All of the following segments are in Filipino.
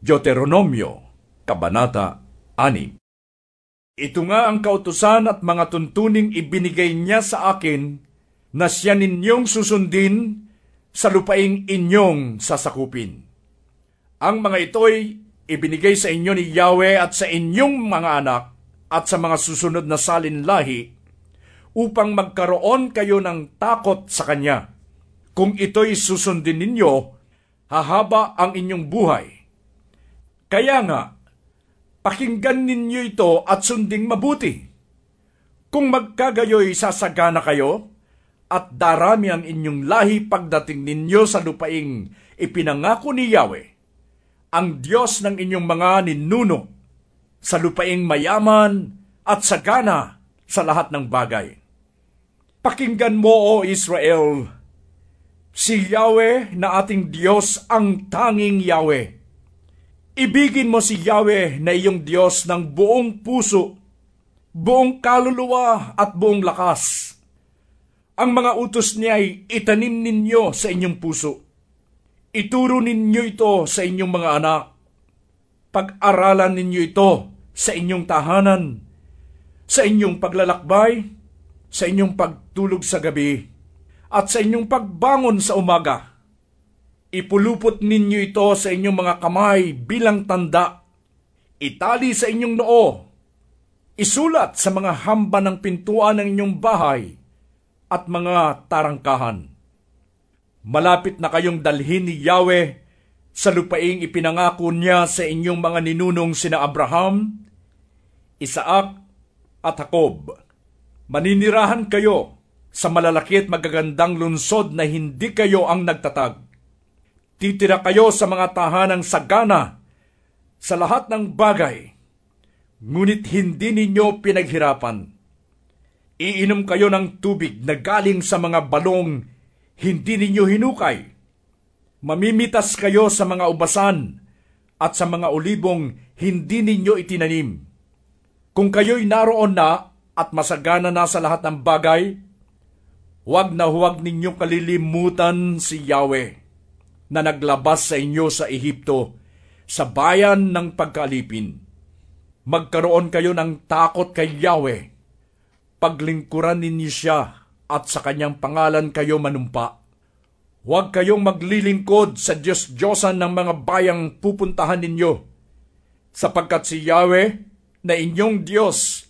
Deuteronomio, Kabanata 6 Ito nga ang kautusan at mga tuntuning ibinigay niya sa akin na siya ninyong susundin sa lupaing inyong sasakupin. Ang mga ito'y ibinigay sa inyo ni Yahweh at sa inyong mga anak at sa mga susunod na salinlahi upang magkaroon kayo ng takot sa Kanya. Kung ito'y susundin ninyo, hahaba ang inyong buhay kaya nga, pakinggan ninyo ito at sunding mabuti. Kung magkagayoy sasagana kayo, at darami ang inyong lahi pagdating ninyo sa lupaing ipinangako ni Yahweh, ang Diyos ng inyong mga ninuno, sa lupaing mayaman at sagana sa lahat ng bagay. Pakinggan mo, O Israel, si Yahweh na ating Diyos ang tanging Yahweh Ibigin mo si Yahweh na iyong Diyos ng buong puso, buong kaluluwa at buong lakas. Ang mga utos niya ay itanim ninyo sa inyong puso. Ituro ninyo ito sa inyong mga anak. Pag-aralan ninyo ito sa inyong tahanan, sa inyong paglalakbay, sa inyong pagtulog sa gabi, at sa inyong pagbangon sa umaga Ipulupot ninyo ito sa inyong mga kamay bilang tanda. Itali sa inyong noo. Isulat sa mga hamba ng pintuan ng inyong bahay at mga tarangkahan. Malapit na kayong dalhin ni Yahweh sa lupaing ipinangako niya sa inyong mga ninunong sina Abraham, Isaac at Jacob. Maninirahan kayo sa malalaki at magagandang lunsod na hindi kayo ang nagtatag Titira kayo sa mga tahanang sagana sa lahat ng bagay, ngunit hindi ninyo pinaghirapan. Iinom kayo ng tubig na galing sa mga balong hindi ninyo hinukay. Mamimitas kayo sa mga ubasan at sa mga olibong hindi ninyo itinanim. Kung kayo'y naroon na at masagana na sa lahat ng bagay, huwag na huwag ninyong kalilimutan si Yahweh na naglabas sa inyo sa Ehipto, sa bayan ng pagkalipin. Magkaroon kayo ng takot kay Yahweh. Paglingkuran ninyo siya at sa kanyang pangalan kayo manumpa. Huwag kayong maglilingkod sa Diyos-Diyosan ng mga bayang pupuntahan ninyo, sapagkat si Yahweh na inyong Diyos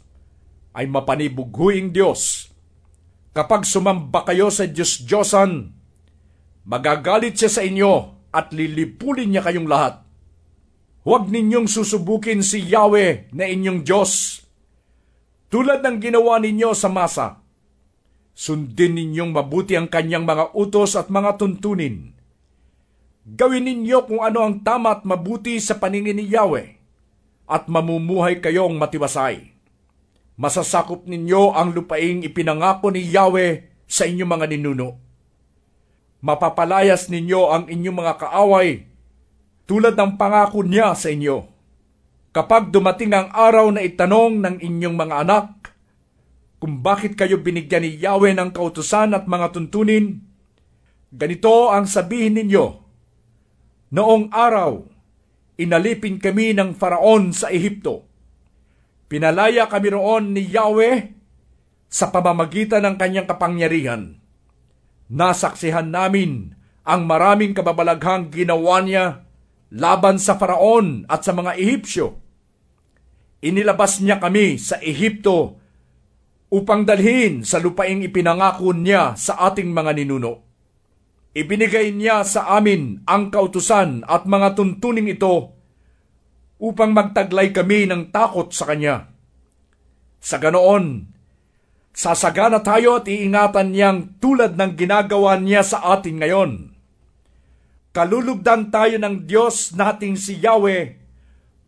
ay mapanibughuing Diyos. Kapag sumamba kayo sa Diyos-Diyosan, Magagalit siya sa inyo at lilipulin niya kayong lahat. Huwag ninyong susubukin si Yahweh na inyong Diyos. Tulad ng ginawa ninyo sa masa, sundin ninyong mabuti ang kanyang mga utos at mga tuntunin. Gawin ninyo kung ano ang tama at mabuti sa paningin ni Yahweh at mamumuhay kayong matiwasay. Masasakop ninyo ang lupaing ipinangako ni Yahweh sa inyong mga ninuno mapapalayas ninyo ang inyong mga kaaway tulad ng pangako niya sa inyo. Kapag dumating ang araw na itanong ng inyong mga anak kung bakit kayo binigyan ni Yahweh ng kautusan at mga tuntunin, ganito ang sabihin ninyo, Noong araw, inalipin kami ng faraon sa Ehipto. Pinalaya kami roon ni Yahweh sa pamamagitan ng kanyang kapangyarihan Nasaksihan namin ang maraming kababalaghang ginawa niya laban sa Faraon at sa mga Ehipsyo. Inilabas niya kami sa Ehipto upang dalhin sa lupaing ipinangako niya sa ating mga ninuno. Ibinigay niya sa amin ang kautusan at mga tuntuning ito upang magtaglay kami ng takot sa Kanya. Sa ganoon, Sasagana tayo at iingatan niyang tulad ng ginagawa niya sa atin ngayon. Kalulugdan tayo ng Diyos nating si Yahweh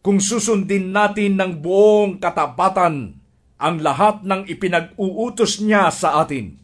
kung susundin natin ng buong katapatan ang lahat ng ipinag-uutos niya sa atin.